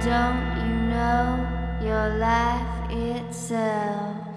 Don't you know your life itself?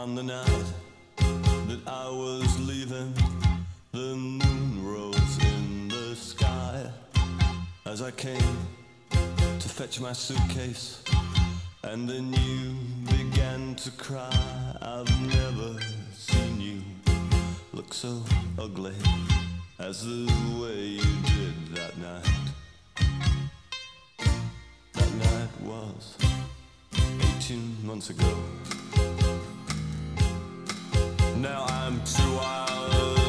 On the night that I was leaving, the moon rose in the sky. As I came to fetch my suitcase, and then you began to cry. I've never seen you look so ugly as the way you did that night. That night was 18 months ago. Now I'm too wild.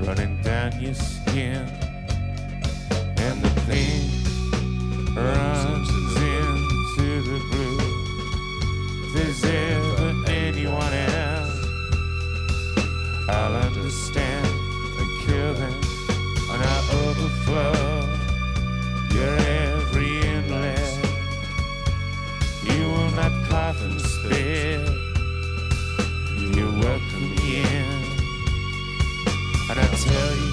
running down your skin and the pain runs. tell you.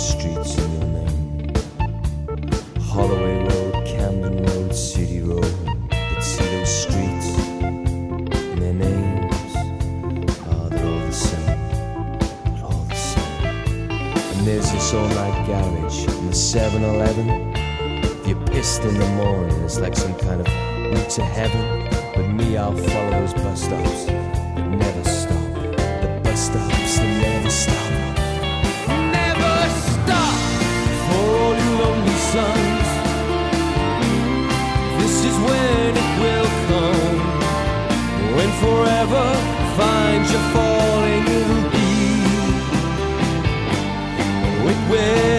streets in your name. Holloway Road, Camden Road, City Road, but see those streets and their names. Oh, they're all the same, they're all the same. And there's this all night garage and the 7 Eleven. If you're pissed in the morning, it's like some kind of route to heaven. But me, I'll follow those bus stops. you're falling, it'll be. It will.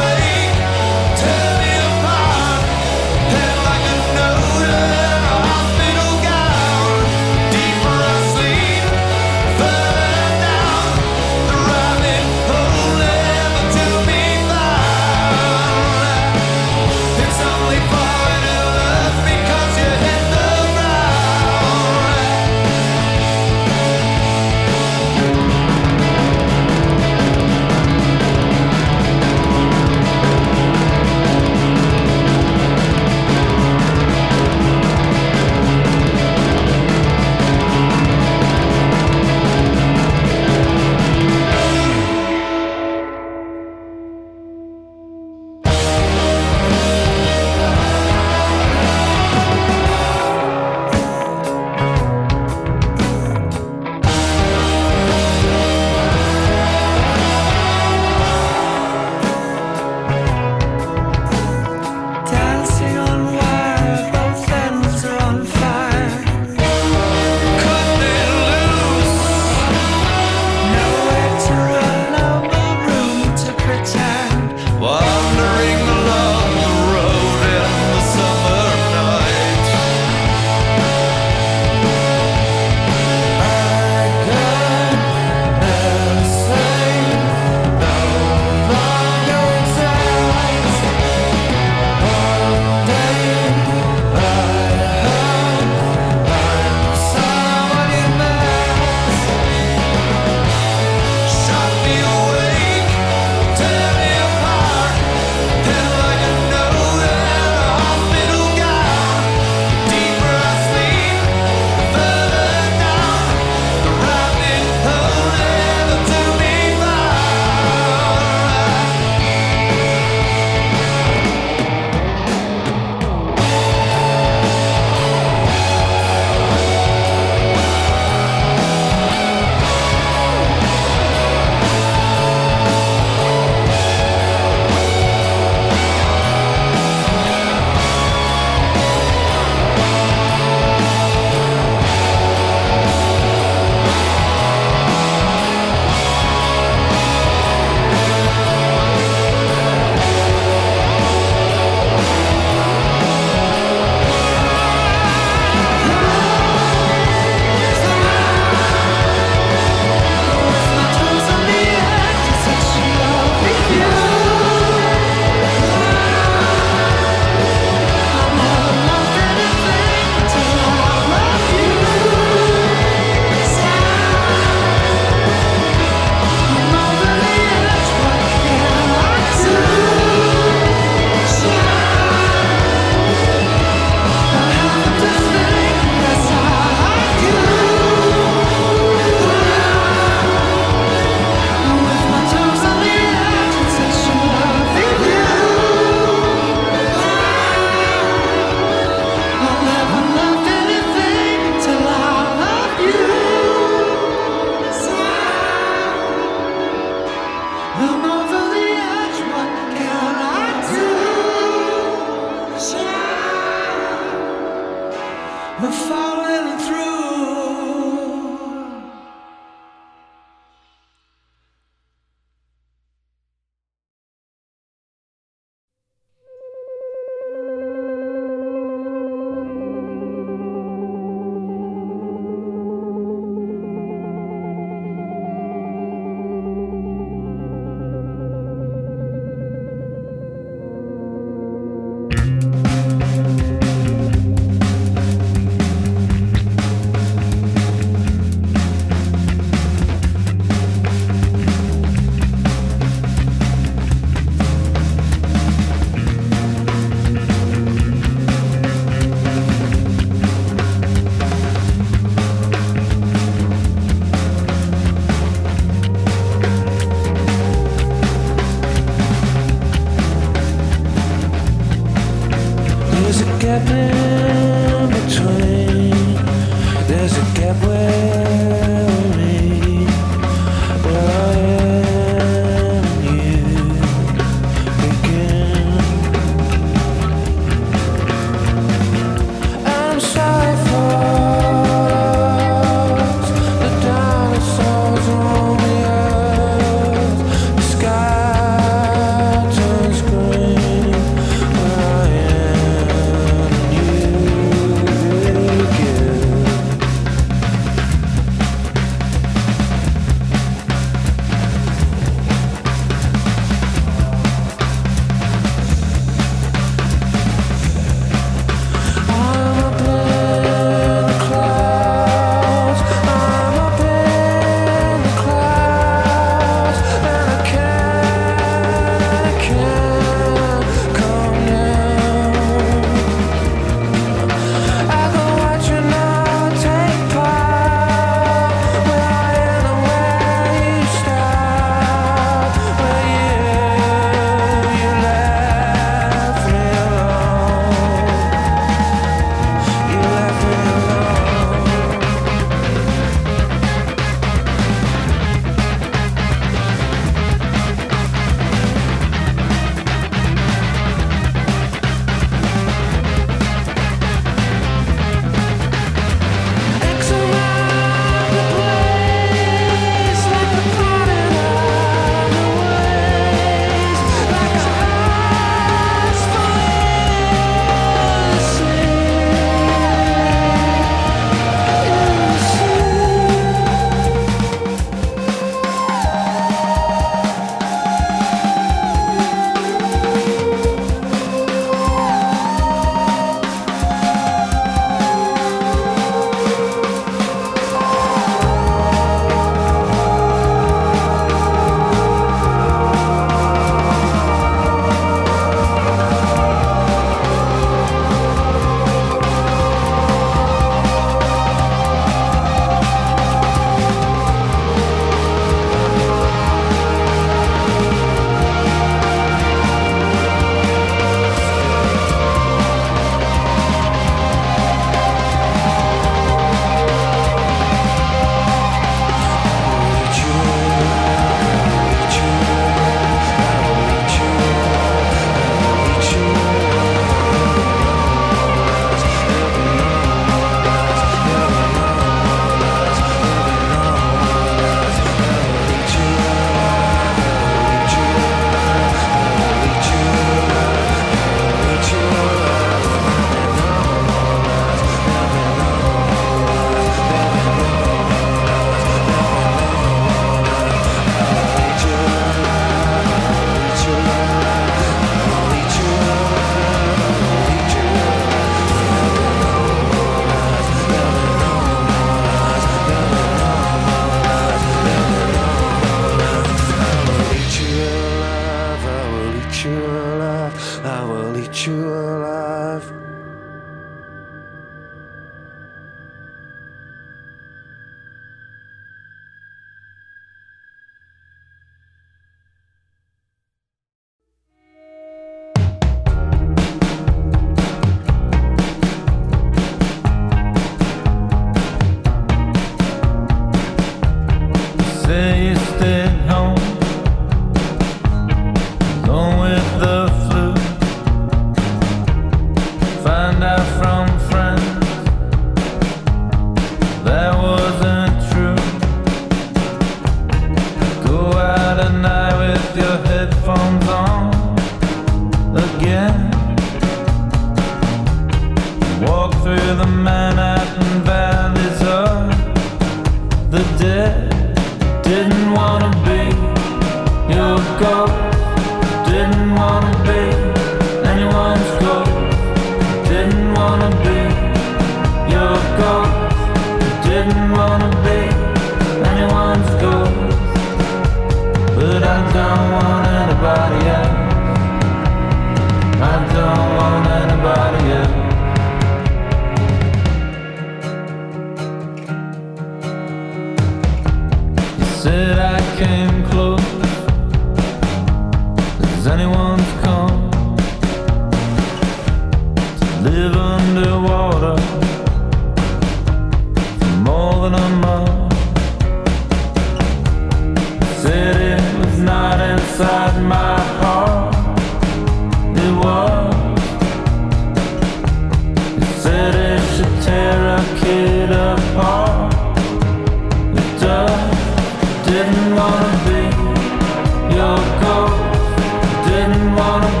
Wanna